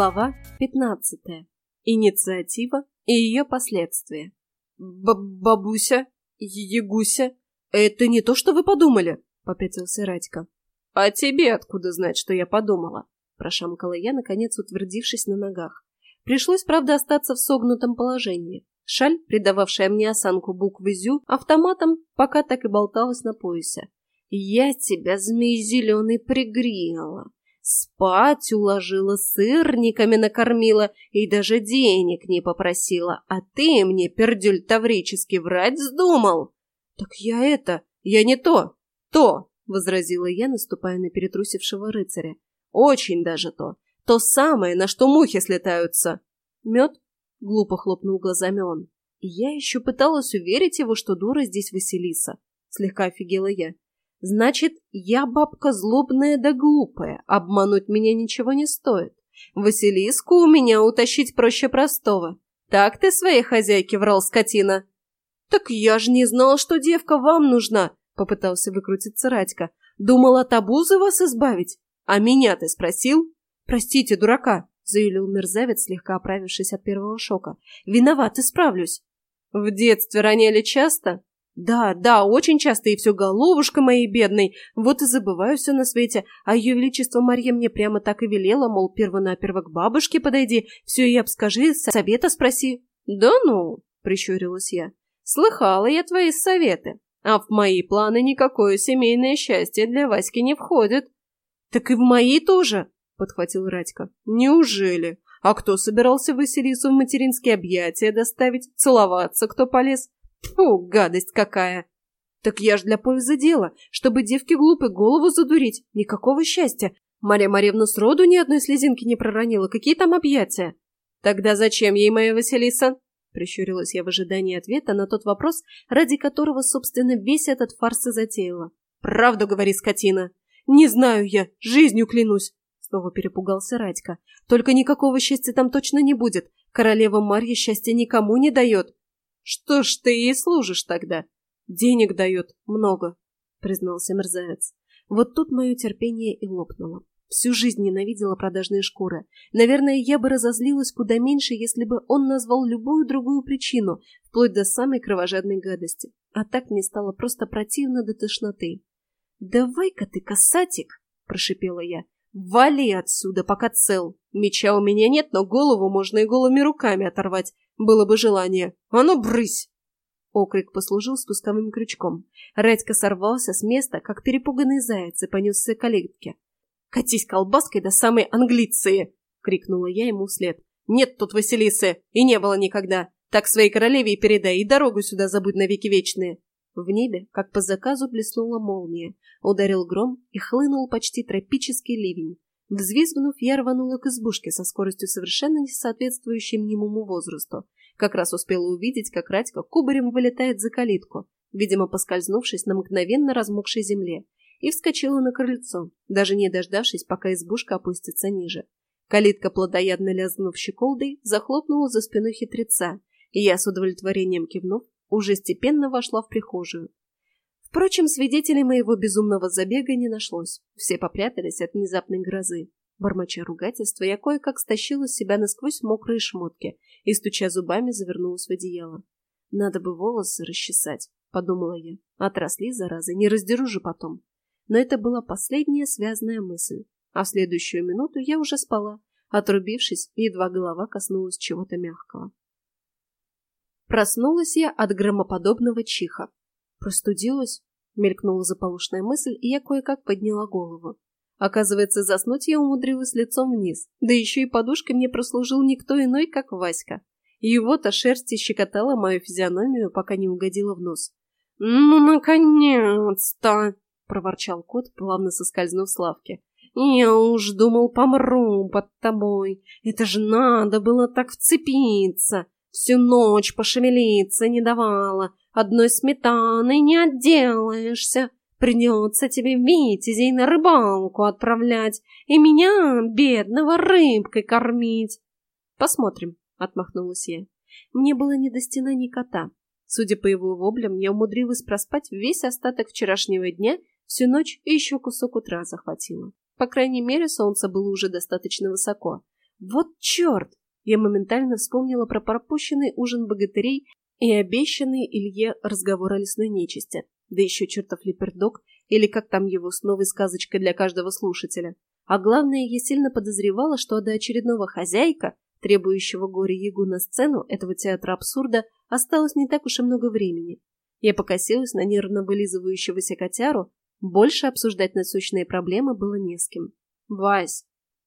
Глава 15. Инициатива и ее последствия. Б «Бабуся? Егуся? Это не то, что вы подумали?» — попятился Радька. «А тебе откуда знать, что я подумала?» — прошамкала я, наконец утвердившись на ногах. Пришлось, правда, остаться в согнутом положении. Шаль, придававшая мне осанку буквы «зю», автоматом пока так и болталась на поясе. «Я тебя, змей зеленый, пригрела!» Спать уложила, сырниками накормила и даже денег не попросила, а ты мне, пердюль таврически, врать вздумал. Так я это, я не то, то, возразила я, наступая на перетрусившего рыцаря. Очень даже то, то самое, на что мухи слетаются. Мед? Глупо хлопнул глазами он. Я еще пыталась уверить его, что дура здесь Василиса. Слегка офигела я. Значит, я бабка злобная да глупая, обмануть меня ничего не стоит. Василиску у меня утащить проще простого. Так ты своей хозяйке врал, скотина? Так я же не знал, что девка вам нужна, попытался выкрутиться Радька. Думал от обузы вас избавить. А меня ты спросил? Простите, дурака, заявил мерзавец, слегка оправившись от первого шока. Виноват, исправлюсь. В детстве роняли часто? Да, да, очень часто и все головушка моей бедной. Вот и забываю все на свете. А ее величество Марья мне прямо так и велела, мол, перво-наперво к бабушке подойди, все ей обскажи, совета спроси. Да ну, прищурилась я. Слыхала я твои советы. А в мои планы никакое семейное счастье для Васьки не входит. Так и в мои тоже, подхватил Радька. Неужели? А кто собирался Василису в материнские объятия доставить? Целоваться кто полез? Фу, гадость какая! Так я ж для пользы дела, чтобы девке глупой голову задурить. Никакого счастья. Мария Марьевна сроду ни одной слезинки не проронила. Какие там объятия? Тогда зачем ей моя Василиса? Прищурилась я в ожидании ответа на тот вопрос, ради которого, собственно, весь этот фарс и затеяла. «Правду говори, скотина!» «Не знаю я, жизнью клянусь!» Снова перепугался Радька. «Только никакого счастья там точно не будет. Королева Марья счастья никому не дает. Что ж ты ей служишь тогда? Денег дает много, признался мерзавец. Вот тут мое терпение и лопнуло. Всю жизнь ненавидела продажные шкуры. Наверное, я бы разозлилась куда меньше, если бы он назвал любую другую причину, вплоть до самой кровожадной гадости. А так мне стало просто противно до тошноты. «Давай-ка ты, касатик!» – прошипела я. «Вали отсюда, пока цел. Меча у меня нет, но голову можно и голыми руками оторвать. Было бы желание. А ну, брысь!» Окрик послужил спусковым крючком. Редька сорвался с места, как перепуганный заяц, и понесся к калитке. «Катись колбаской до самой Англиции!» — крикнула я ему вслед. «Нет тут Василисы! И не было никогда! Так своей королеве и передай, и дорогу сюда забудь навеки вечные!» В небе, как по заказу, блеснула молния, ударил гром и хлынул почти тропический ливень. Взвизгнув, я рванула к избушке со скоростью совершенно не соответствующей мнимому возрасту. Как раз успела увидеть, как Радька кубарем вылетает за калитку, видимо, поскользнувшись на мгновенно размокшей земле, и вскочила на крыльцо, даже не дождавшись, пока избушка опустится ниже. Калитка, плодоядно лязгнув щеколдой, захлопнула за спиной хитреца, и я, с удовлетворением кивнув, уже степенно вошла в прихожую. Впрочем, свидетелей моего безумного забега не нашлось. Все попрятались от внезапной грозы. Бормоча ругательства, я кое-как стащила с себя насквозь мокрые шмотки и, стуча зубами, завернулась в одеяло. «Надо бы волосы расчесать», — подумала я. «Отросли, заразы, не раздеру же потом». Но это была последняя связанная мысль. А в следующую минуту я уже спала, отрубившись, едва голова коснулась чего-то мягкого. Проснулась я от громоподобного чиха. «Простудилась?» — мелькнула заполошная мысль, и я кое-как подняла голову. Оказывается, заснуть я умудрилась лицом вниз, да еще и подушкой мне прослужил никто иной, как Васька. Его-то шерсть щекотала мою физиономию, пока не угодила в нос. «Ну, наконец-то!» — проворчал кот, плавно соскользнув с лавки. «Я уж думал, помру под тобой. Это же надо было так вцепиться. Всю ночь пошевелиться не давала. Одной сметаной не отделаешься. Придется тебе витязей на рыбалку отправлять и меня, бедного, рыбкой кормить. Посмотрим, отмахнулась я. Мне было не до стена ни кота. Судя по его воблям, я умудрилась проспать весь остаток вчерашнего дня, всю ночь и еще кусок утра захватила. По крайней мере, солнце было уже достаточно высоко. Вот черт! Я моментально вспомнила про пропущенный ужин богатырей и обещанный Илье разговор о лесной нечисти. Да еще чертов липердок, или как там его с новой сказочкой для каждого слушателя. А главное, я сильно подозревала, что до очередного хозяйка, требующего горе-ягу на сцену этого театра абсурда, осталось не так уж и много времени. Я покосилась на нервно вылизывающегося котяру, больше обсуждать насущные проблемы было не с кем. «Вась,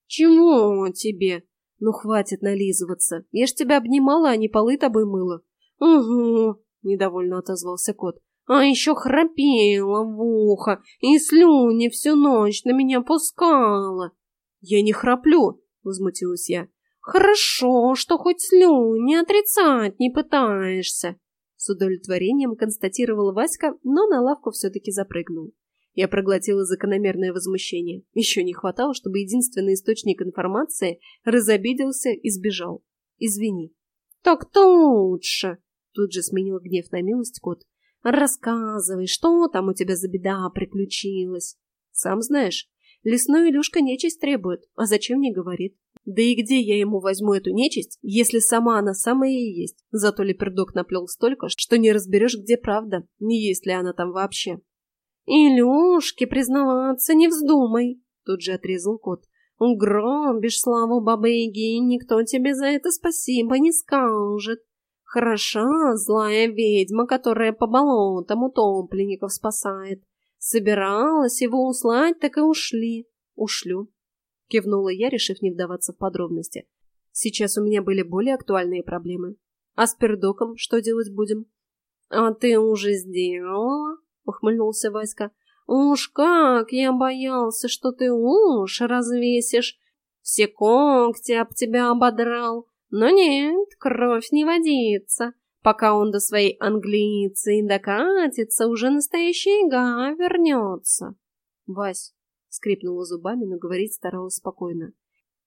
чему тебе?» «Ну, хватит нализываться. Я ж тебя обнимала, а не полы тобой мыла». «Угу», — недовольно отозвался кот. «А еще храпела в ухо и слюни всю ночь на меня пускала». «Я не храплю», — возмутилась я. «Хорошо, что хоть слюни отрицать не пытаешься», — с удовлетворением констатировала Васька, но на лавку все-таки запрыгнул. Я проглотила закономерное возмущение. Еще не хватало, чтобы единственный источник информации разобиделся и сбежал. Извини. Так-то лучше. Тут же сменил гнев на милость кот. Рассказывай, что там у тебя за беда приключилась? Сам знаешь, лесной Илюшка нечисть требует, а зачем не говорит? Да и где я ему возьму эту нечисть, если сама она самая и есть? Зато лепердок наплел столько, что не разберешь, где правда, не есть ли она там вообще. «Илюшке признаваться не вздумай», — тут же отрезал кот. «Угробишь славу бабы-яги, никто тебе за это спасибо не скажет. Хороша злая ведьма, которая по болотам утопленников спасает. Собиралась его услать, так и ушли. Ушлю». Кивнула я, решив не вдаваться в подробности. Сейчас у меня были более актуальные проблемы. А с пердоком что делать будем? «А ты уже сделала?» — ухмыльнулся Васька. «Уж как я боялся, что ты уши развесишь. Все когти об тебя ободрал. Но нет, кровь не водится. Пока он до своей английцы докатится, уже настоящая ига вернется». «Вась», — скрипнула зубами, но говорить старалась спокойно.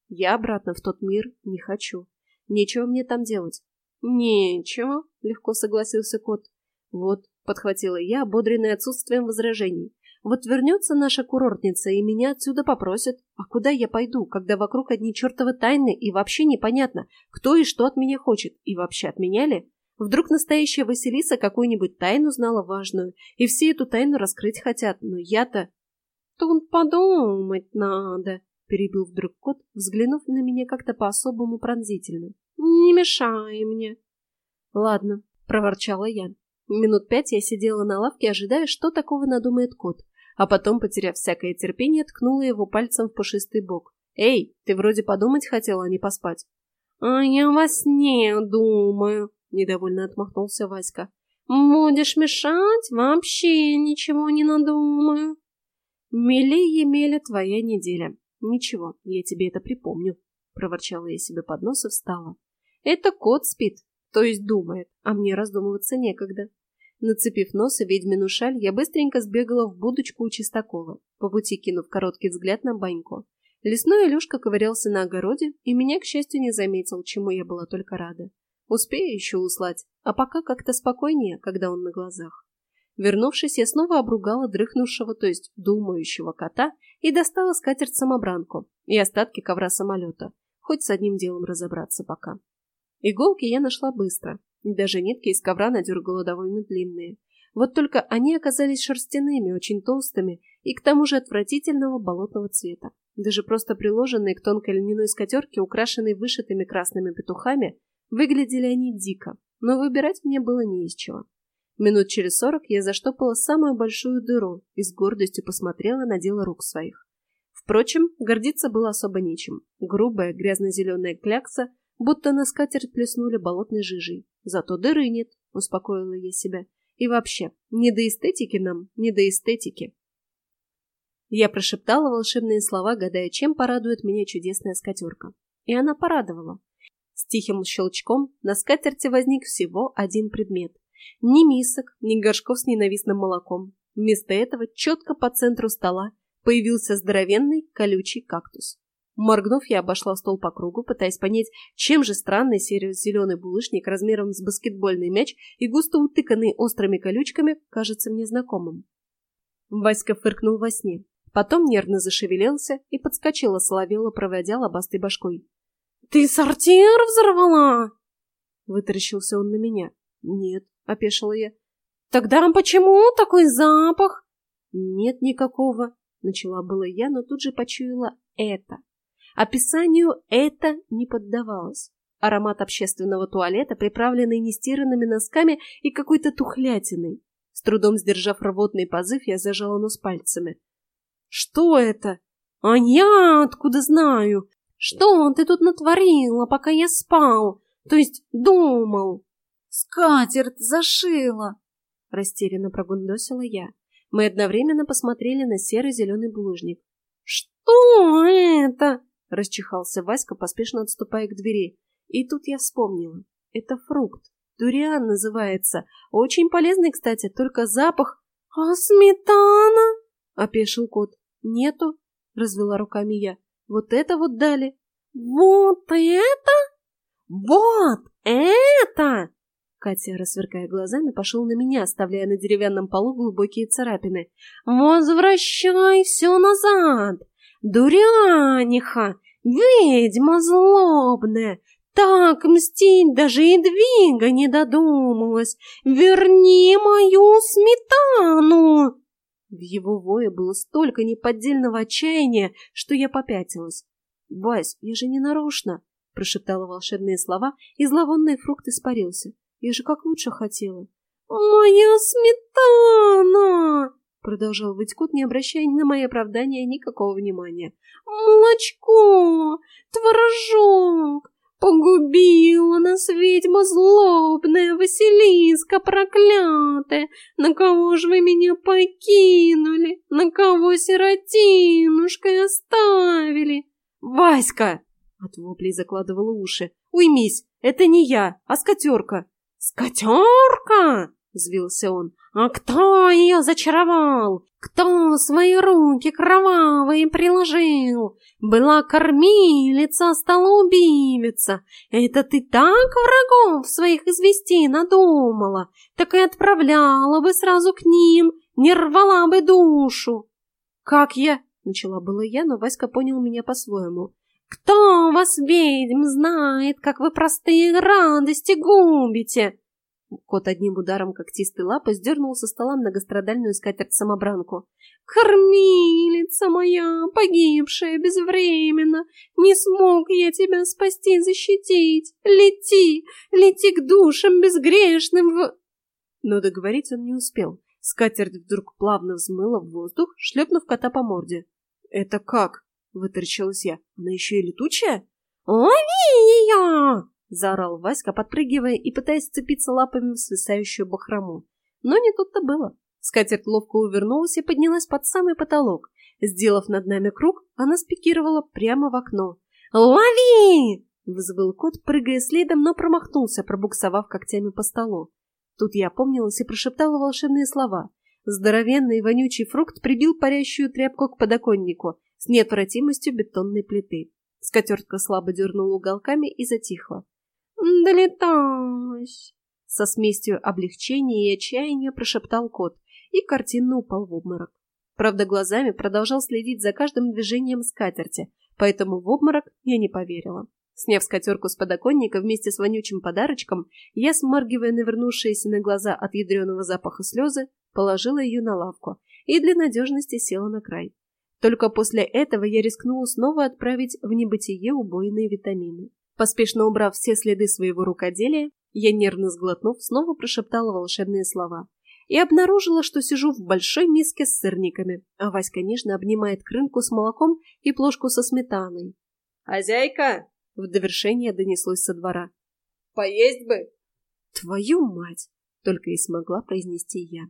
«Я обратно в тот мир не хочу. Нечего мне там делать». «Нечего», — легко согласился кот. «Вот, подхватила я, ободренная отсутствием возражений. Вот вернется наша курортница, и меня отсюда попросят. А куда я пойду, когда вокруг одни чертовы тайны, и вообще непонятно, кто и что от меня хочет, и вообще от меня ли? Вдруг настоящая Василиса какую-нибудь тайну знала важную, и все эту тайну раскрыть хотят, но я-то... Тут подумать надо, перебил вдруг кот, взглянув на меня как-то по-особому пронзительно. Не мешай мне. Ладно, проворчала я. Минут пять я сидела на лавке, ожидая, что такого надумает кот, а потом, потеряв всякое терпение, ткнула его пальцем в пушистый бок. «Эй, ты вроде подумать хотела, а не поспать». «А я во сне думаю», — недовольно отмахнулся Васька. «Будешь мешать? Вообще ничего не надумаю». «Милее меля твоя неделя. Ничего, я тебе это припомню», — проворчала я себе под нос и встала. «Это кот спит, то есть думает, а мне раздумываться некогда. Нацепив нос и ведьмину шаль, я быстренько сбегала в будочку у чистокола, по пути кинув короткий взгляд на баньку. Лесной Илюшка ковырялся на огороде и меня, к счастью, не заметил, чему я была только рада. Успею еще услать, а пока как-то спокойнее, когда он на глазах. Вернувшись, я снова обругала дрыхнувшего, то есть думающего кота, и достала скатерть-самобранку и остатки ковра самолета. Хоть с одним делом разобраться пока. Иголки я нашла быстро, и даже нитки из ковра надергала довольно длинные. Вот только они оказались шерстяными, очень толстыми и к тому же отвратительного болотного цвета. Даже просто приложенные к тонкой льняной скатерке, украшенной вышитыми красными петухами, выглядели они дико, но выбирать мне было не из чего. Минут через сорок я заштопала самую большую дыру и с гордостью посмотрела на дело рук своих. Впрочем, гордиться было особо нечем. Грубая грязно-зеленая клякса будто на скатерть плеснули болотной жижей. Зато дыры нет, успокоила я себя. И вообще, не до эстетики нам, не до эстетики. Я прошептала волшебные слова, гадая, чем порадует меня чудесная скатерка. И она порадовала. С тихим щелчком на скатерти возник всего один предмет. Ни мисок, ни горшков с ненавистным молоком. Вместо этого четко по центру стола появился здоровенный колючий кактус. Моргнув, я обошла стол по кругу, пытаясь понять, чем же странный серо-зеленый булыжник размером с баскетбольный мяч и густо утыканный острыми колючками кажется мне знакомым. Васька фыркнул во сне. Потом нервно зашевелился и подскочила соловела, проводя лобастой башкой. Ты сортир взорвала?» Вытаращился он на меня. «Нет», — опешила я. «Тогда почему такой запах?» «Нет никакого», — начала было я, но тут же почуяла это. Описанию это не поддавалось. Аромат общественного туалета, приправленный нестиранными носками и какой-то тухлятиной. С трудом сдержав рвотный позыв, я зажала нос пальцами. «Что это?» «А я откуда знаю? Что ты тут натворила, пока я спал? То есть думал?» «Скатерть зашила!» Растерянно прогундосила я. Мы одновременно посмотрели на серый-зеленый булыжник. «Что это?» — расчихался Васька, поспешно отступая к двери. И тут я вспомнила. Это фрукт. Дуриан называется. Очень полезный, кстати, только запах... «А сметана?» — опешил кот. «Нету», — развела руками я. «Вот это вот дали». «Вот это? Вот это!» Катя, рассверкая глазами, пошел на меня, оставляя на деревянном полу глубокие царапины. «Возвращай все назад! Дуряниха! Ведьма злобная! Так мстить даже и двига не додумалась! Верни мою сметану!» В его вое было столько неподдельного отчаяния, что я попятилась. «Вась, я же не нарочно!» — прошептала волшебные слова, и зловонный фрукт испарился. Я же как лучше хотела. «Моя сметана!» Продолжал выть кот, не обращая на мои оправдания никакого внимания. «Молочко! Творожок! Погубила нас ведьма злобная, Василиска проклятая! На кого же вы меня покинули? На кого сиротинушкой оставили?» «Васька!» — от воплей закладывала уши. «Уймись! Это не я, а скотерка!» «Скотерка!» — взвился он. «А кто ее зачаровал? Кто свои руки кровавые приложил? Была кормилица, стала убивица. Это ты так врагов своих извести надумала, так и отправляла бы сразу к ним, не рвала бы душу». «Как я?» — начала было я, но Васька понял меня по-своему. Кто вас, ведьм, знает, как вы простые радости губите?» Кот одним ударом когтистой лапы сдернул со стола многострадальную скатерть-самобранку. «Кормилица моя, погибшая безвременно! Не смог я тебя спасти, защитить! Лети, лети к душам безгрешным в...» Но договорить он не успел. Скатерть вдруг плавно взмыла в воздух, шлепнув кота по морде. «Это как?» Вытаращилась я. Она еще и летучая? «Лови ее!» — заорал Васька, подпрыгивая и пытаясь сцепиться лапами в свисающую бахрому. Но не тут-то было. Скатерть ловко увернулась и поднялась под самый потолок. Сделав над нами круг, она спикировала прямо в окно. «Лови!» — взвыл кот, прыгая следом, но промахнулся, пробуксовав когтями по столу. Тут я опомнилась и прошептала волшебные слова. Здоровенный вонючий фрукт прибил парящую тряпку к подоконнику, с неотвратимостью бетонной плиты. Скатертка слабо дернула уголками и затихла. «Долеталась!» Со смесью облегчения и отчаяния прошептал кот и картинно упал в обморок. Правда, глазами продолжал следить за каждым движением скатерти, поэтому в обморок я не поверила. Сняв скатерку с подоконника вместе с вонючим подарочком, я, сморгивая навернувшиеся на глаза от ядреного запаха слезы, положила ее на лавку и для надежности села на край. Только после этого я рискнула снова отправить в небытие убойные витамины. Поспешно убрав все следы своего рукоделия, я, нервно сглотнув, снова прошептала волшебные слова. И обнаружила, что сижу в большой миске с сырниками, а Вась, конечно, обнимает крынку с молоком и плошку со сметаной. «Хозяйка!» — в довершение донеслось со двора. «Поесть бы!» «Твою мать!» — только и смогла произнести я.